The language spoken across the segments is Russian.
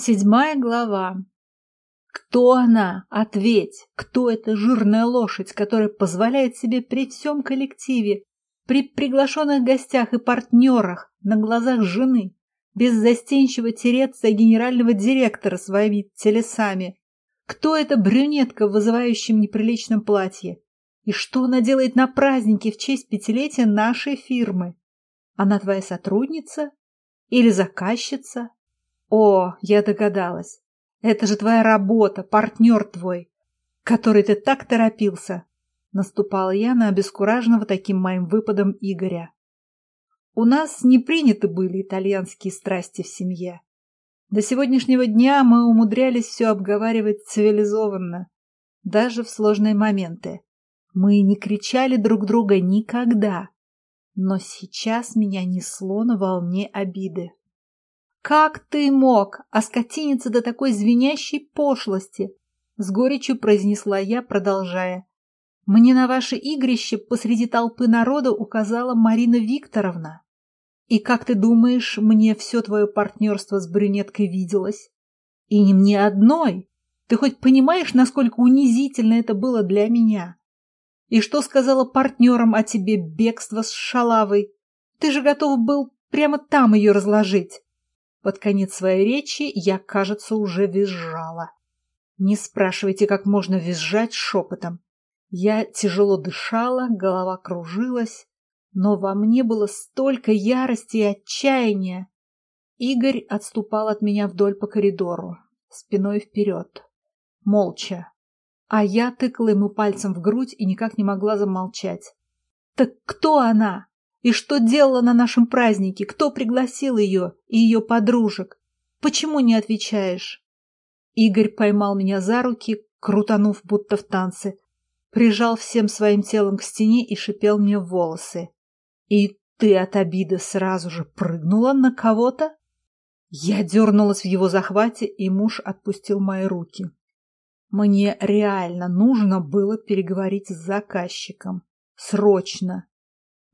Седьмая глава. Кто она? Ответь! Кто эта жирная лошадь, которая позволяет себе при всем коллективе, при приглашенных гостях и партнерах, на глазах жены, беззастенчиво тереться генерального директора своими телесами? Кто эта брюнетка в вызывающем неприличном платье? И что она делает на празднике в честь пятилетия нашей фирмы? Она твоя сотрудница? Или заказчица? О, я догадалась. Это же твоя работа, партнер твой, который ты так торопился. Наступала я на обескураженного таким моим выпадом Игоря. У нас не приняты были итальянские страсти в семье. До сегодняшнего дня мы умудрялись все обговаривать цивилизованно, даже в сложные моменты. Мы не кричали друг друга никогда, но сейчас меня несло на волне обиды. «Как ты мог оскотиниться до такой звенящей пошлости?» С горечью произнесла я, продолжая. «Мне на ваше игрище посреди толпы народа указала Марина Викторовна. И как ты думаешь, мне все твое партнерство с брюнеткой виделось? И не мне одной. Ты хоть понимаешь, насколько унизительно это было для меня? И что сказала партнерам о тебе бегство с шалавой? Ты же готов был прямо там ее разложить. Под конец своей речи я, кажется, уже визжала. Не спрашивайте, как можно визжать шепотом. Я тяжело дышала, голова кружилась, но во мне было столько ярости и отчаяния. Игорь отступал от меня вдоль по коридору, спиной вперед, молча. А я тыкала ему пальцем в грудь и никак не могла замолчать. «Так кто она?» И что делала на нашем празднике? Кто пригласил ее и ее подружек? Почему не отвечаешь? Игорь поймал меня за руки, крутанув будто в танце, прижал всем своим телом к стене и шипел мне в волосы. И ты от обиды сразу же прыгнула на кого-то? Я дернулась в его захвате, и муж отпустил мои руки. Мне реально нужно было переговорить с заказчиком. Срочно.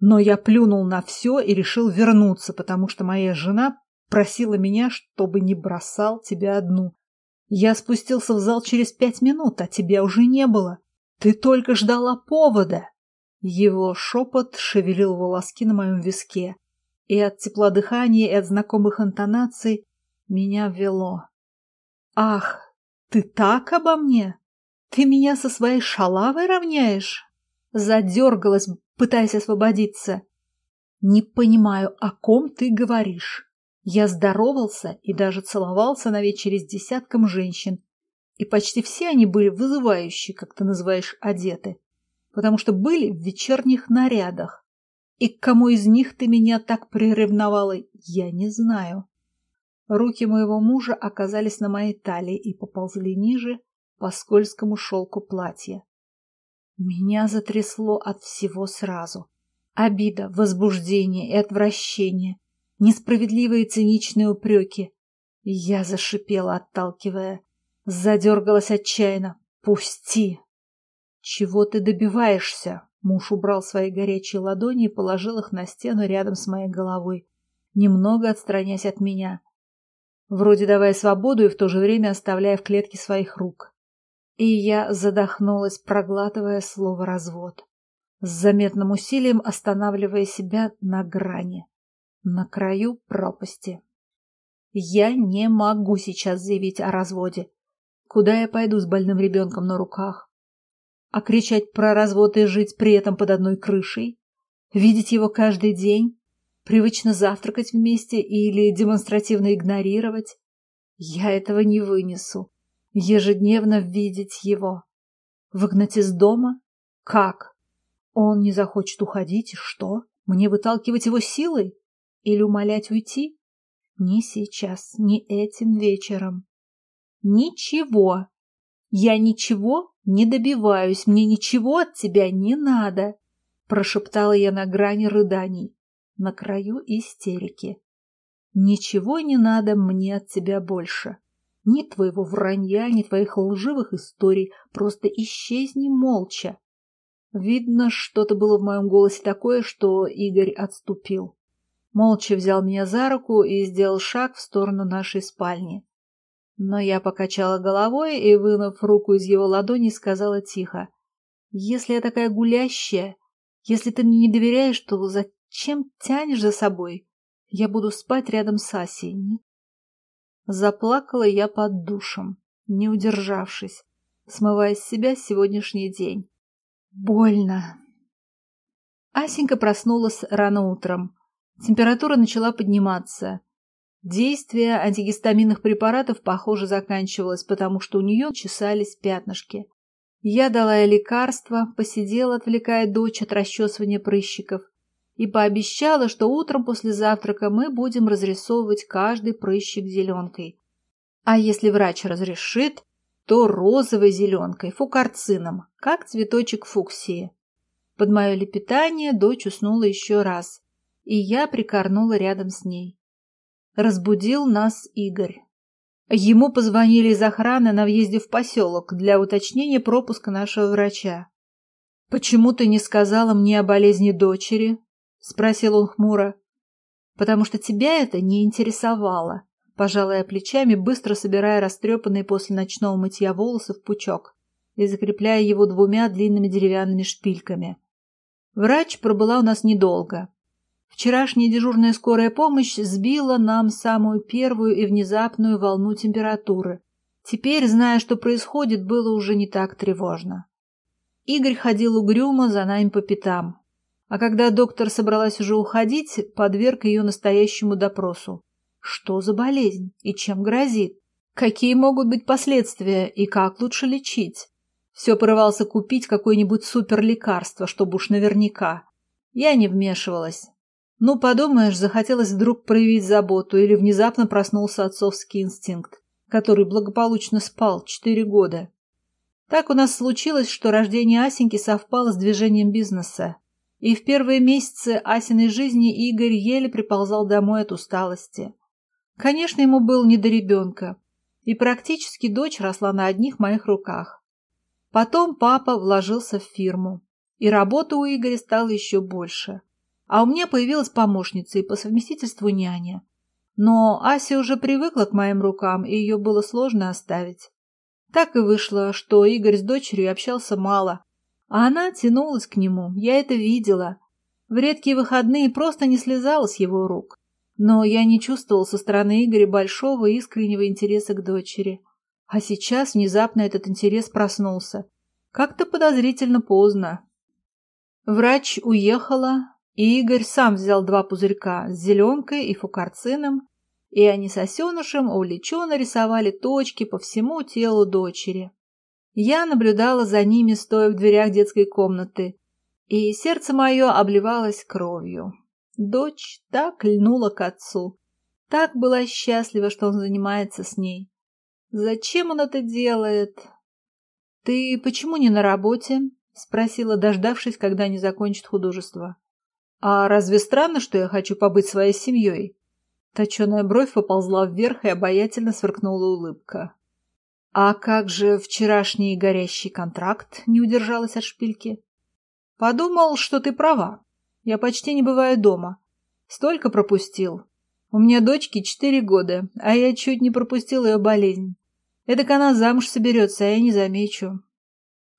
Но я плюнул на все и решил вернуться, потому что моя жена просила меня, чтобы не бросал тебя одну. Я спустился в зал через пять минут, а тебя уже не было. Ты только ждала повода. Его шепот шевелил волоски на моем виске, и от тепла дыхания, и от знакомых интонаций меня ввело. Ах, ты так обо мне? Ты меня со своей шалавой равняешь? Задергалась, пытаясь освободиться. «Не понимаю, о ком ты говоришь?» Я здоровался и даже целовался на вечере с десятком женщин, и почти все они были вызывающие, как ты называешь, одеты, потому что были в вечерних нарядах. И к кому из них ты меня так приревновала, я не знаю. Руки моего мужа оказались на моей талии и поползли ниже по скользкому шелку платья. Меня затрясло от всего сразу. Обида, возбуждение и отвращение, несправедливые циничные упреки. Я зашипела, отталкивая. Задергалась отчаянно. «Пусти!» «Чего ты добиваешься?» Муж убрал свои горячие ладони и положил их на стену рядом с моей головой, немного отстраняясь от меня. Вроде давая свободу и в то же время оставляя в клетке своих рук. И я задохнулась, проглатывая слово «развод», с заметным усилием останавливая себя на грани, на краю пропасти. Я не могу сейчас заявить о разводе. Куда я пойду с больным ребенком на руках? А кричать про развод и жить при этом под одной крышей? Видеть его каждый день? Привычно завтракать вместе или демонстративно игнорировать? Я этого не вынесу ежедневно видеть его. Выгнать из дома? Как? Он не захочет уходить, что? Мне выталкивать его силой? Или умолять уйти? Не сейчас, не этим вечером. Ничего. Я ничего не добиваюсь, мне ничего от тебя не надо, прошептала я на грани рыданий, на краю истерики. Ничего не надо мне от тебя больше. Ни твоего вранья, ни твоих лживых историй. Просто исчезни молча. Видно, что-то было в моем голосе такое, что Игорь отступил. Молча взял меня за руку и сделал шаг в сторону нашей спальни. Но я покачала головой и, вынув руку из его ладони, сказала тихо. «Если я такая гулящая, если ты мне не доверяешь, то зачем тянешь за собой? Я буду спать рядом с Асей». Заплакала я под душем, не удержавшись, смывая с себя сегодняшний день. Больно. Асенька проснулась рано утром. Температура начала подниматься. Действие антигистаминных препаратов, похоже, заканчивалось, потому что у нее чесались пятнышки. Я дала ей лекарство, посидела, отвлекая дочь от расчесывания прыщиков, и пообещала, что утром после завтрака мы будем разрисовывать каждый прыщик зеленкой. А если врач разрешит, то розовой зеленкой, фукарцином, как цветочек фуксии. Под мое лепетание дочь уснула еще раз, и я прикорнула рядом с ней. Разбудил нас Игорь. Ему позвонили из охраны на въезде в поселок для уточнения пропуска нашего врача. «Почему ты не сказала мне о болезни дочери?» — спросил он хмуро. «Потому что тебя это не интересовало», — пожалая плечами, быстро собирая растрепанные после ночного мытья волосы в пучок и закрепляя его двумя длинными деревянными шпильками. Врач пробыла у нас недолго. Вчерашняя дежурная скорая помощь сбила нам самую первую и внезапную волну температуры. Теперь, зная, что происходит, было уже не так тревожно. Игорь ходил угрюмо за нами по пятам. А когда доктор собралась уже уходить, подверг ее настоящему допросу. Что за болезнь и чем грозит? Какие могут быть последствия и как лучше лечить? Все порывался купить какое-нибудь суперлекарство, чтобы уж наверняка. Я не вмешивалась. Ну, подумаешь, захотелось вдруг проявить заботу или внезапно проснулся отцовский инстинкт, который благополучно спал четыре года. Так у нас случилось, что рождение Асеньки совпало с движением бизнеса. И в первые месяцы Асиной жизни Игорь еле приползал домой от усталости. Конечно, ему было не до ребенка, и практически дочь росла на одних моих руках. Потом папа вложился в фирму, и работы у Игоря стало еще больше. А у меня появилась помощница и по совместительству няня. Но Ася уже привыкла к моим рукам, и ее было сложно оставить. Так и вышло, что Игорь с дочерью общался мало, а она тянулась к нему, я это видела. В редкие выходные просто не слезала с его рук. Но я не чувствовал со стороны Игоря большого искреннего интереса к дочери. А сейчас внезапно этот интерес проснулся. Как-то подозрительно поздно. Врач уехала, и Игорь сам взял два пузырька с зеленкой и фукарцином, и они с осенышем увлеченно рисовали точки по всему телу дочери. Я наблюдала за ними, стоя в дверях детской комнаты, и сердце мое обливалось кровью. Дочь так льнула к отцу, так была счастлива, что он занимается с ней. Зачем он это делает? «Ты почему не на работе?» — спросила, дождавшись, когда они закончат художество. А разве странно, что я хочу побыть своей семьей? Точеная бровь поползла вверх и обаятельно сверкнула улыбка. А как же вчерашний горящий контракт не удержалась от шпильки? Подумал, что ты права. Я почти не бываю дома. Столько пропустил. У меня дочке четыре года, а я чуть не пропустил ее болезнь. Эдак она замуж соберется, а я не замечу.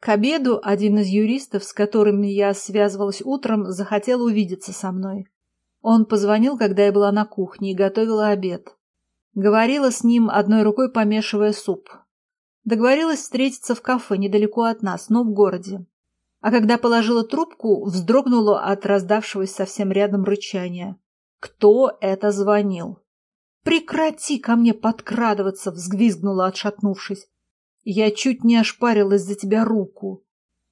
К обеду один из юристов, с которыми я связывалась утром, захотел увидеться со мной. Он позвонил, когда я была на кухне и готовила обед. Говорила с ним, одной рукой помешивая суп. Договорилась встретиться в кафе недалеко от нас, но в городе. А когда положила трубку, вздрогнула от раздавшегося совсем рядом рычания. Кто это звонил? «Прекрати ко мне подкрадываться!» — взвизгнула, отшатнувшись. Я чуть не ошпарилась за тебя руку.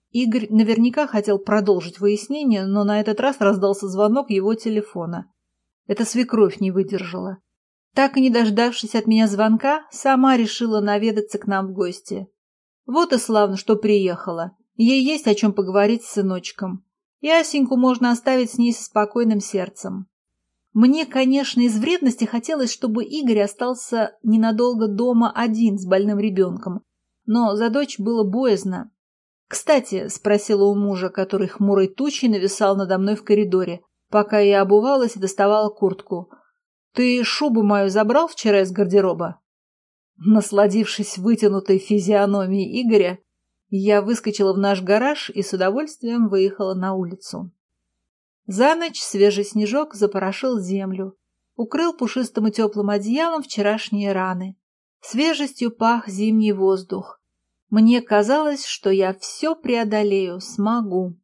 Игорь наверняка хотел продолжить выяснение, но на этот раз раздался звонок его телефона. Это свекровь не выдержала. Так и не дождавшись от меня звонка, сама решила наведаться к нам в гости. Вот и славно, что приехала. Ей есть о чем поговорить с сыночком. И Асеньку можно оставить с ней со спокойным сердцем. Мне, конечно, из вредности хотелось, чтобы Игорь остался ненадолго дома один с больным ребенком, но за дочь было боязно. «Кстати», — спросила у мужа, который хмурой тучей нависал надо мной в коридоре, пока я обувалась и доставала куртку. «Ты шубу мою забрал вчера из гардероба?» Насладившись вытянутой физиономией Игоря, я выскочила в наш гараж и с удовольствием выехала на улицу. За ночь свежий снежок запорошил землю, укрыл пушистым и теплым одеялом вчерашние раны. Свежестью пах зимний воздух. Мне казалось, что я все преодолею, смогу.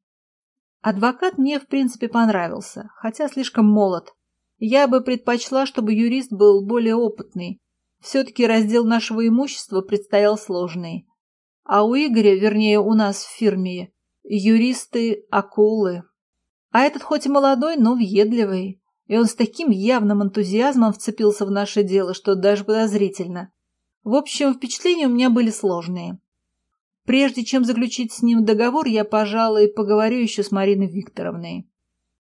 Адвокат мне, в принципе, понравился, хотя слишком молод. Я бы предпочла, чтобы юрист был более опытный. Все-таки раздел нашего имущества предстоял сложный. А у Игоря, вернее, у нас в фирме, юристы – акулы. А этот хоть и молодой, но въедливый. И он с таким явным энтузиазмом вцепился в наше дело, что даже подозрительно. В общем, впечатления у меня были сложные. Прежде чем заключить с ним договор, я, пожалуй, поговорю еще с Мариной Викторовной.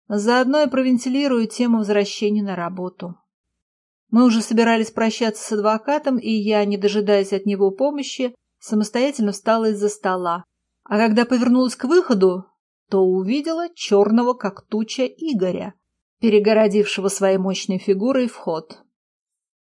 Заодно и провентилирую тему возвращения на работу. Мы уже собирались прощаться с адвокатом, и я, не дожидаясь от него помощи, самостоятельно встала из-за стола. А когда повернулась к выходу, то увидела черного, как туча, Игоря, перегородившего своей мощной фигурой вход.